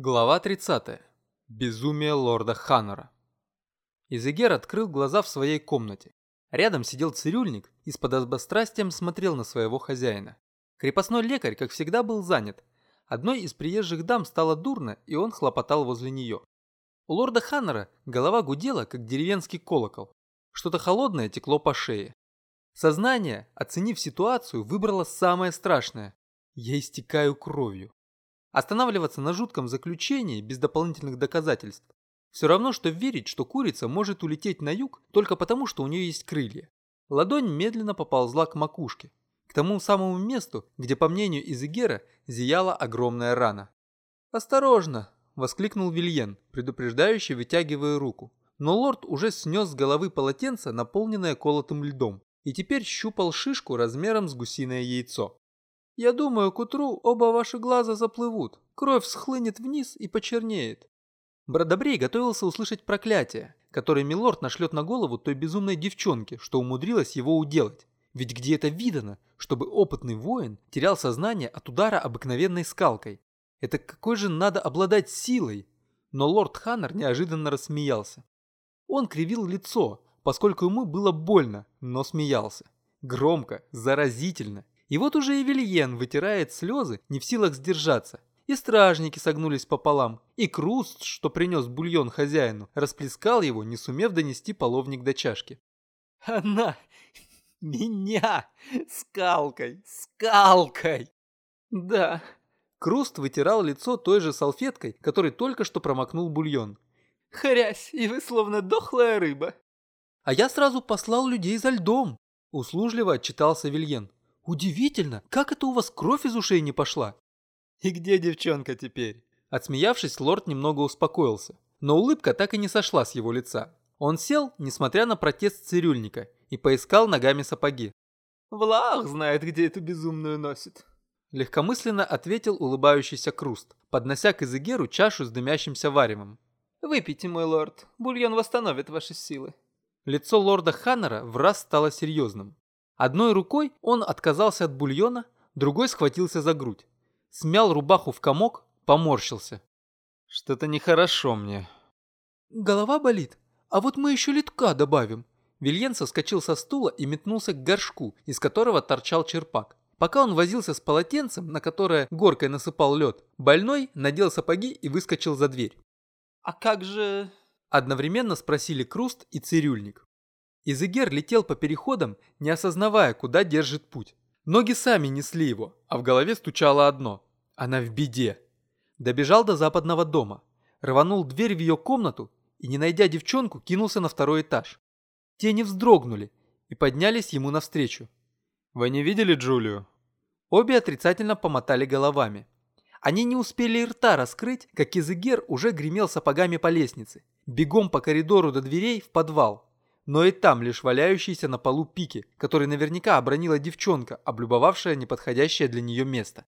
Глава 30. Безумие лорда Ханнера. Изегер открыл глаза в своей комнате. Рядом сидел цирюльник и с подобострастием смотрел на своего хозяина. Крепостной лекарь, как всегда, был занят. Одной из приезжих дам стало дурно, и он хлопотал возле нее. У лорда Ханнера голова гудела, как деревенский колокол. Что-то холодное текло по шее. Сознание, оценив ситуацию, выбрало самое страшное. Я истекаю кровью. Останавливаться на жутком заключении без дополнительных доказательств все равно, что верить, что курица может улететь на юг только потому, что у нее есть крылья. Ладонь медленно поползла к макушке, к тому самому месту, где, по мнению Изегера, зияла огромная рана. «Осторожно!» – воскликнул Вильен, предупреждающий, вытягивая руку. Но лорд уже снес с головы полотенце, наполненное колотым льдом, и теперь щупал шишку размером с гусиное яйцо. Я думаю, к утру оба ваши глаза заплывут, кровь схлынет вниз и почернеет. Бродобрей готовился услышать проклятие, которое Милорд нашлет на голову той безумной девчонке, что умудрилась его уделать. Ведь где это видано, чтобы опытный воин терял сознание от удара обыкновенной скалкой? Это какой же надо обладать силой? Но лорд Ханнер неожиданно рассмеялся. Он кривил лицо, поскольку ему было больно, но смеялся. Громко, заразительно и вот уже и Вильен вытирает слезы, не в силах сдержаться. И стражники согнулись пополам, и Круст, что принес бульон хозяину, расплескал его, не сумев донести половник до чашки. «Она! Меня! Скалкой! Скалкой!» «Да». Круст вытирал лицо той же салфеткой, которой только что промокнул бульон. «Хрясь, и вы словно дохлая рыба». «А я сразу послал людей за льдом», – услужливо отчитался Вильен. «Удивительно, как это у вас кровь из ушей не пошла?» «И где девчонка теперь?» Отсмеявшись, лорд немного успокоился, но улыбка так и не сошла с его лица. Он сел, несмотря на протест цирюльника, и поискал ногами сапоги. «Влах знает, где эту безумную носит», — легкомысленно ответил улыбающийся Круст, поднося к Изегеру чашу с дымящимся варевом. «Выпейте, мой лорд, бульон восстановит ваши силы». Лицо лорда Ханнера в раз стало серьезным. Одной рукой он отказался от бульона, другой схватился за грудь. Смял рубаху в комок, поморщился. Что-то нехорошо мне. Голова болит, а вот мы еще литка добавим. Вильен соскочил со стула и метнулся к горшку, из которого торчал черпак. Пока он возился с полотенцем, на которое горкой насыпал лед, больной надел сапоги и выскочил за дверь. «А как же...» Одновременно спросили Круст и Цирюльник. Изегер летел по переходам, не осознавая, куда держит путь. Ноги сами несли его, а в голове стучало одно – она в беде. Добежал до западного дома, рванул дверь в ее комнату и, не найдя девчонку, кинулся на второй этаж. Тени вздрогнули и поднялись ему навстречу. «Вы не видели Джулию?» Обе отрицательно помотали головами. Они не успели и рта раскрыть, как Изегер уже гремел сапогами по лестнице, бегом по коридору до дверей в подвал но и там лишь валяющиеся на полу пики, которые наверняка обронила девчонка, облюбовавшая неподходящее для нее место.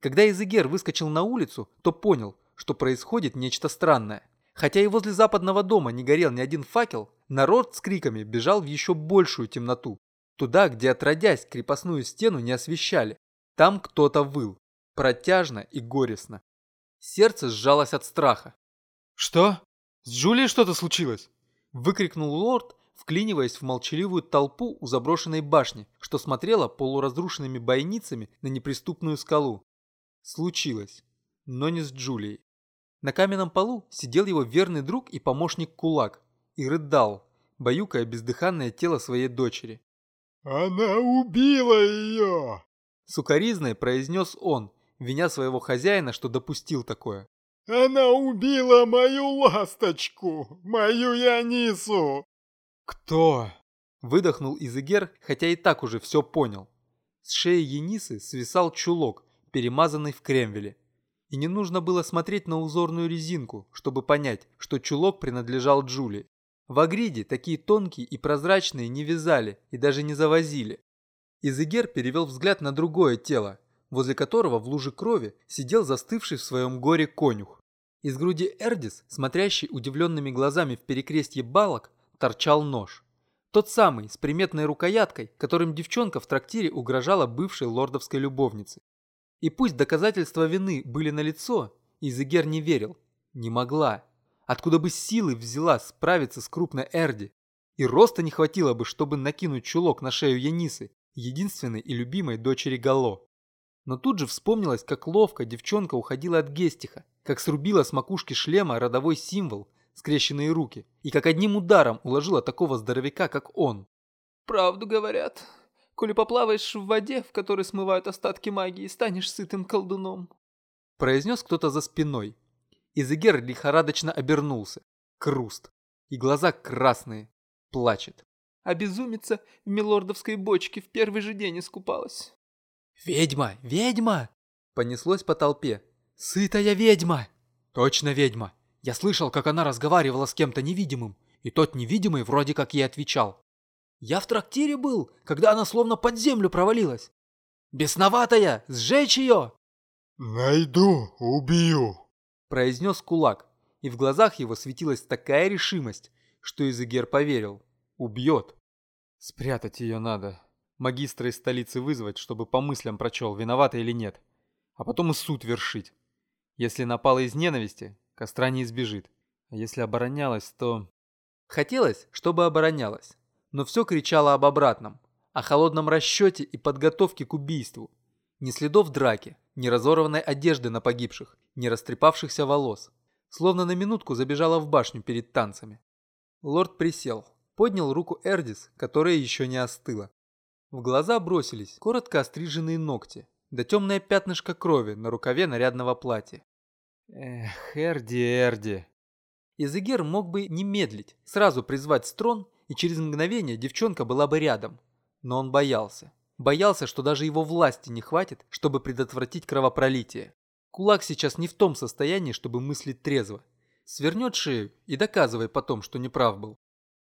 Когда Изегер выскочил на улицу, то понял, что происходит нечто странное. Хотя и возле западного дома не горел ни один факел, народ с криками бежал в еще большую темноту. Туда, где отродясь крепостную стену не освещали. Там кто-то выл. Протяжно и горестно. Сердце сжалось от страха. «Что? С Джулией что-то случилось?» Выкрикнул лорд, вклиниваясь в молчаливую толпу у заброшенной башни, что смотрела полуразрушенными бойницами на неприступную скалу. Случилось, но не с Джулией. На каменном полу сидел его верный друг и помощник Кулак и рыдал, баюкая бездыханное тело своей дочери. «Она убила ее!» Сукаризной произнес он, виня своего хозяина, что допустил такое. «Она убила мою ласточку, мою Янису!» «Кто?» – выдохнул Изегер, хотя и так уже все понял. С шеи Енисы свисал чулок, перемазанный в кремвеле. И не нужно было смотреть на узорную резинку, чтобы понять, что чулок принадлежал Джули. В Агриде такие тонкие и прозрачные не вязали и даже не завозили. Изегер перевел взгляд на другое тело, возле которого в луже крови сидел застывший в своем горе конюх. Из груди Эрдис, смотрящий удивленными глазами в перекрестье балок, торчал нож. Тот самый, с приметной рукояткой, которым девчонка в трактире угрожала бывшей лордовской любовнице. И пусть доказательства вины были налицо, Изегер не верил. Не могла. Откуда бы силы взяла справиться с крупной Эрди? И роста не хватило бы, чтобы накинуть чулок на шею Янисы, единственной и любимой дочери Гало. Но тут же вспомнилось, как ловко девчонка уходила от Гестиха, как срубила с макушки шлема родовой символ, скрещенные руки, и как одним ударом уложила такого здоровяка, как он. «Правду говорят. Коли поплаваешь в воде, в которой смывают остатки магии, станешь сытым колдуном», произнес кто-то за спиной. Изегер лихорадочно обернулся. Круст. И глаза красные. Плачет. А безумица в милордовской бочке в первый же день искупалась. «Ведьма! Ведьма!» Понеслось по толпе. «Сытая ведьма!» «Точно ведьма! Я слышал, как она разговаривала с кем-то невидимым, и тот невидимый вроде как ей отвечал. Я в трактире был, когда она словно под землю провалилась. Бесноватая! Сжечь ее!» «Найду, убью!» произнес кулак, и в глазах его светилась такая решимость, что Изегер поверил. Убьет. Спрятать ее надо. Магистра из столицы вызвать, чтобы по мыслям прочел, виновата или нет. А потом и суд вершить. Если напала из ненависти, костра не избежит. А если оборонялась, то... Хотелось, чтобы оборонялась, но все кричало об обратном, о холодном расчете и подготовке к убийству. Ни следов драки, ни разорванной одежды на погибших, ни растрепавшихся волос. Словно на минутку забежала в башню перед танцами. Лорд присел, поднял руку Эрдис, которая еще не остыла. В глаза бросились коротко остриженные ногти, да темное пятнышко крови на рукаве нарядного платья. Эх, Эрди, Эрди. Изегер мог бы не медлить, сразу призвать строн, и через мгновение девчонка была бы рядом. Но он боялся. Боялся, что даже его власти не хватит, чтобы предотвратить кровопролитие. Кулак сейчас не в том состоянии, чтобы мыслить трезво. Свернет шею и доказывай потом, что неправ был.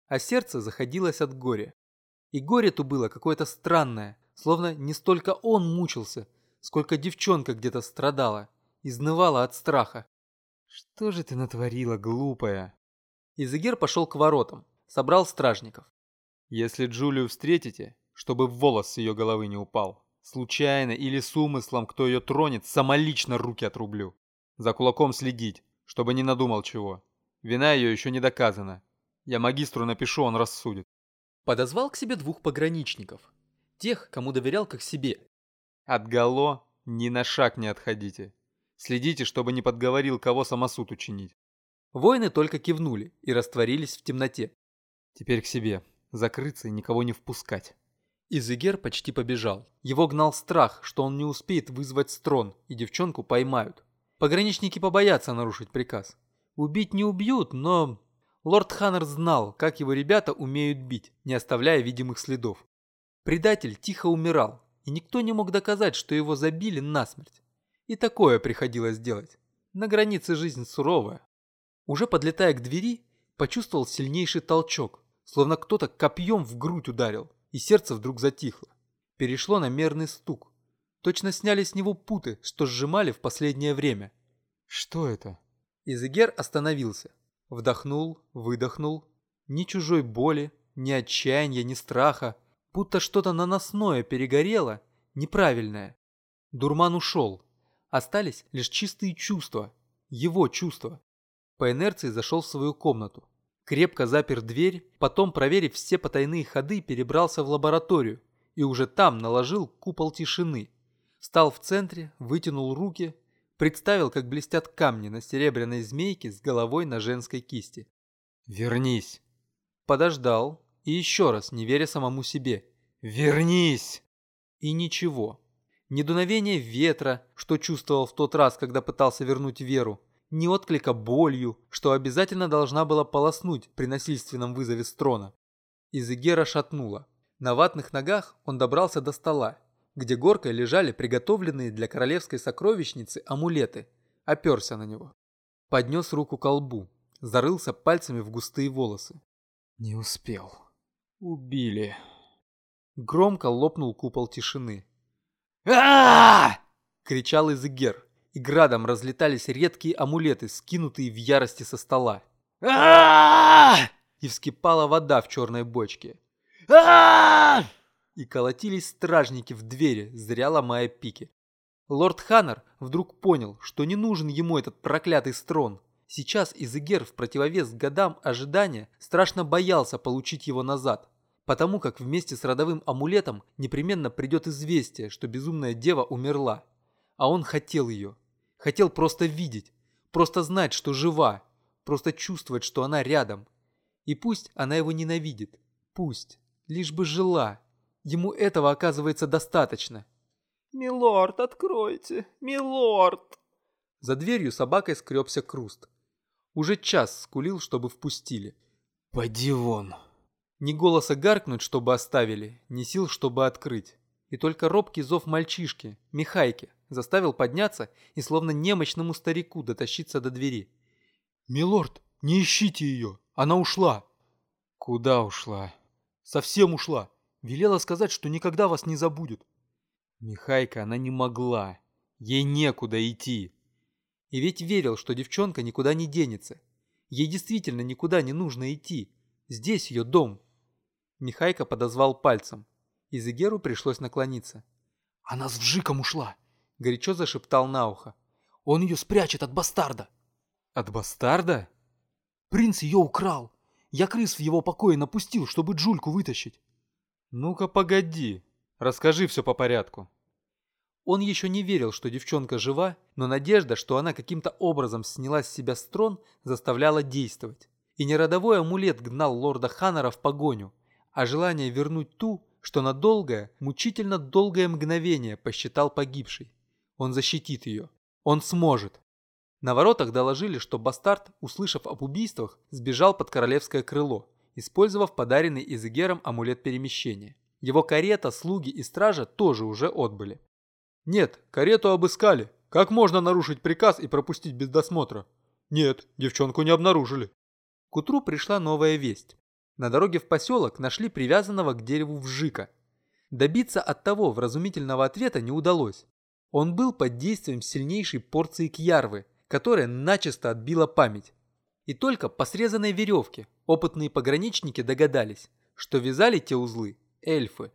А сердце заходилось от горя. И горе-то было какое-то странное, словно не столько он мучился, сколько девчонка где-то страдала, изнывала от страха. «Что же ты натворила, глупая?» Изегер пошел к воротам, собрал стражников. «Если Джулию встретите, чтобы волос с ее головы не упал, Случайно или с умыслом, кто ее тронет, самолично руки отрублю. За кулаком следить, чтобы не надумал чего. Вина ее еще не доказана. Я магистру напишу, он рассудит. Подозвал к себе двух пограничников. Тех, кому доверял как себе. От Гало ни на шаг не отходите. Следите, чтобы не подговорил, кого самосуд учинить. Воины только кивнули и растворились в темноте. Теперь к себе. Закрыться и никого не впускать. Изегер почти побежал. Его гнал страх, что он не успеет вызвать строн, и девчонку поймают. Пограничники побоятся нарушить приказ. Убить не убьют, но... Лорд Ханнер знал, как его ребята умеют бить, не оставляя видимых следов. Предатель тихо умирал, и никто не мог доказать, что его забили насмерть. И такое приходилось делать. На границе жизнь суровая. Уже подлетая к двери, почувствовал сильнейший толчок, словно кто-то копьем в грудь ударил и сердце вдруг затихло. Перешло на мерный стук. Точно сняли с него путы, что сжимали в последнее время. Что это? Изегер остановился. Вдохнул, выдохнул. Ни чужой боли, ни отчаяния, ни страха. Будто что-то наносное перегорело, неправильное. Дурман ушел. Остались лишь чистые чувства. Его чувства. По инерции зашел в свою комнату крепко запер дверь, потом, проверив все потайные ходы, перебрался в лабораторию и уже там наложил купол тишины. Встал в центре, вытянул руки, представил, как блестят камни на серебряной змейке с головой на женской кисти. «Вернись!» Подождал и еще раз, не веря самому себе. «Вернись!» И ничего. Ни дуновения ветра, что чувствовал в тот раз, когда пытался вернуть веру, ни отклика болью, что обязательно должна была полоснуть при насильственном вызове трона. Изегера шатнула. На ватных ногах он добрался до стола, где горкой лежали приготовленные для королевской сокровищницы амулеты, оперся на него. Поднес руку к лбу, зарылся пальцами в густые волосы. Не успел. Убили. Громко лопнул купол тишины. А кричал Изегер и градом разлетались редкие амулеты, скинутые в ярости со стола. И вскипала вода в черной бочке. И колотились стражники в двери, зря ломая пики. Лорд Ханнер вдруг понял, что не нужен ему этот проклятый строн. Сейчас Изегер в противовес годам ожидания страшно боялся получить его назад, потому как вместе с родовым амулетом непременно придет известие, что безумная дева умерла. А он хотел ее. Хотел просто видеть, просто знать, что жива, просто чувствовать, что она рядом. И пусть она его ненавидит, пусть, лишь бы жила. Ему этого оказывается достаточно. «Милорд, откройте! Милорд!» За дверью собакой скребся Круст. Уже час скулил, чтобы впустили. «Поди вон!» Ни голоса гаркнуть, чтобы оставили, ни сил, чтобы открыть. И только робкий зов мальчишки, Михайки, заставил подняться и словно немощному старику дотащиться до двери. «Милорд, не ищите ее! Она ушла!» «Куда ушла?» «Совсем ушла! Велела сказать, что никогда вас не забудет!» Михайка она не могла. Ей некуда идти. И ведь верил, что девчонка никуда не денется. Ей действительно никуда не нужно идти. Здесь ее дом. Михайка подозвал пальцем. Изегеру пришлось наклониться. «Она с Вжиком ушла!» Горячо зашептал на ухо. «Он ее спрячет от бастарда!» «От бастарда?» «Принц ее украл! Я крыс в его покое напустил, чтобы Джульку вытащить!» «Ну-ка погоди!» Расскажи все по порядку. Он еще не верил, что девчонка жива, но надежда, что она каким-то образом сняла с себя строн, заставляла действовать. И не родовой амулет гнал лорда Ханнера в погоню, а желание вернуть ту, что на долгое, мучительно долгое мгновение посчитал погибшей. Он защитит ее. Он сможет. На воротах доложили, что бастард, услышав об убийствах, сбежал под королевское крыло, использовав подаренный Изегером амулет перемещения. Его карета, слуги и стража тоже уже отбыли. Нет, карету обыскали. Как можно нарушить приказ и пропустить без досмотра? Нет, девчонку не обнаружили. К утру пришла новая весть. На дороге в поселок нашли привязанного к дереву вжика. Добиться от того вразумительного ответа не удалось. Он был под действием сильнейшей порции кьярвы, которая начисто отбила память. И только по срезанной веревке опытные пограничники догадались, что вязали те узлы эльфы.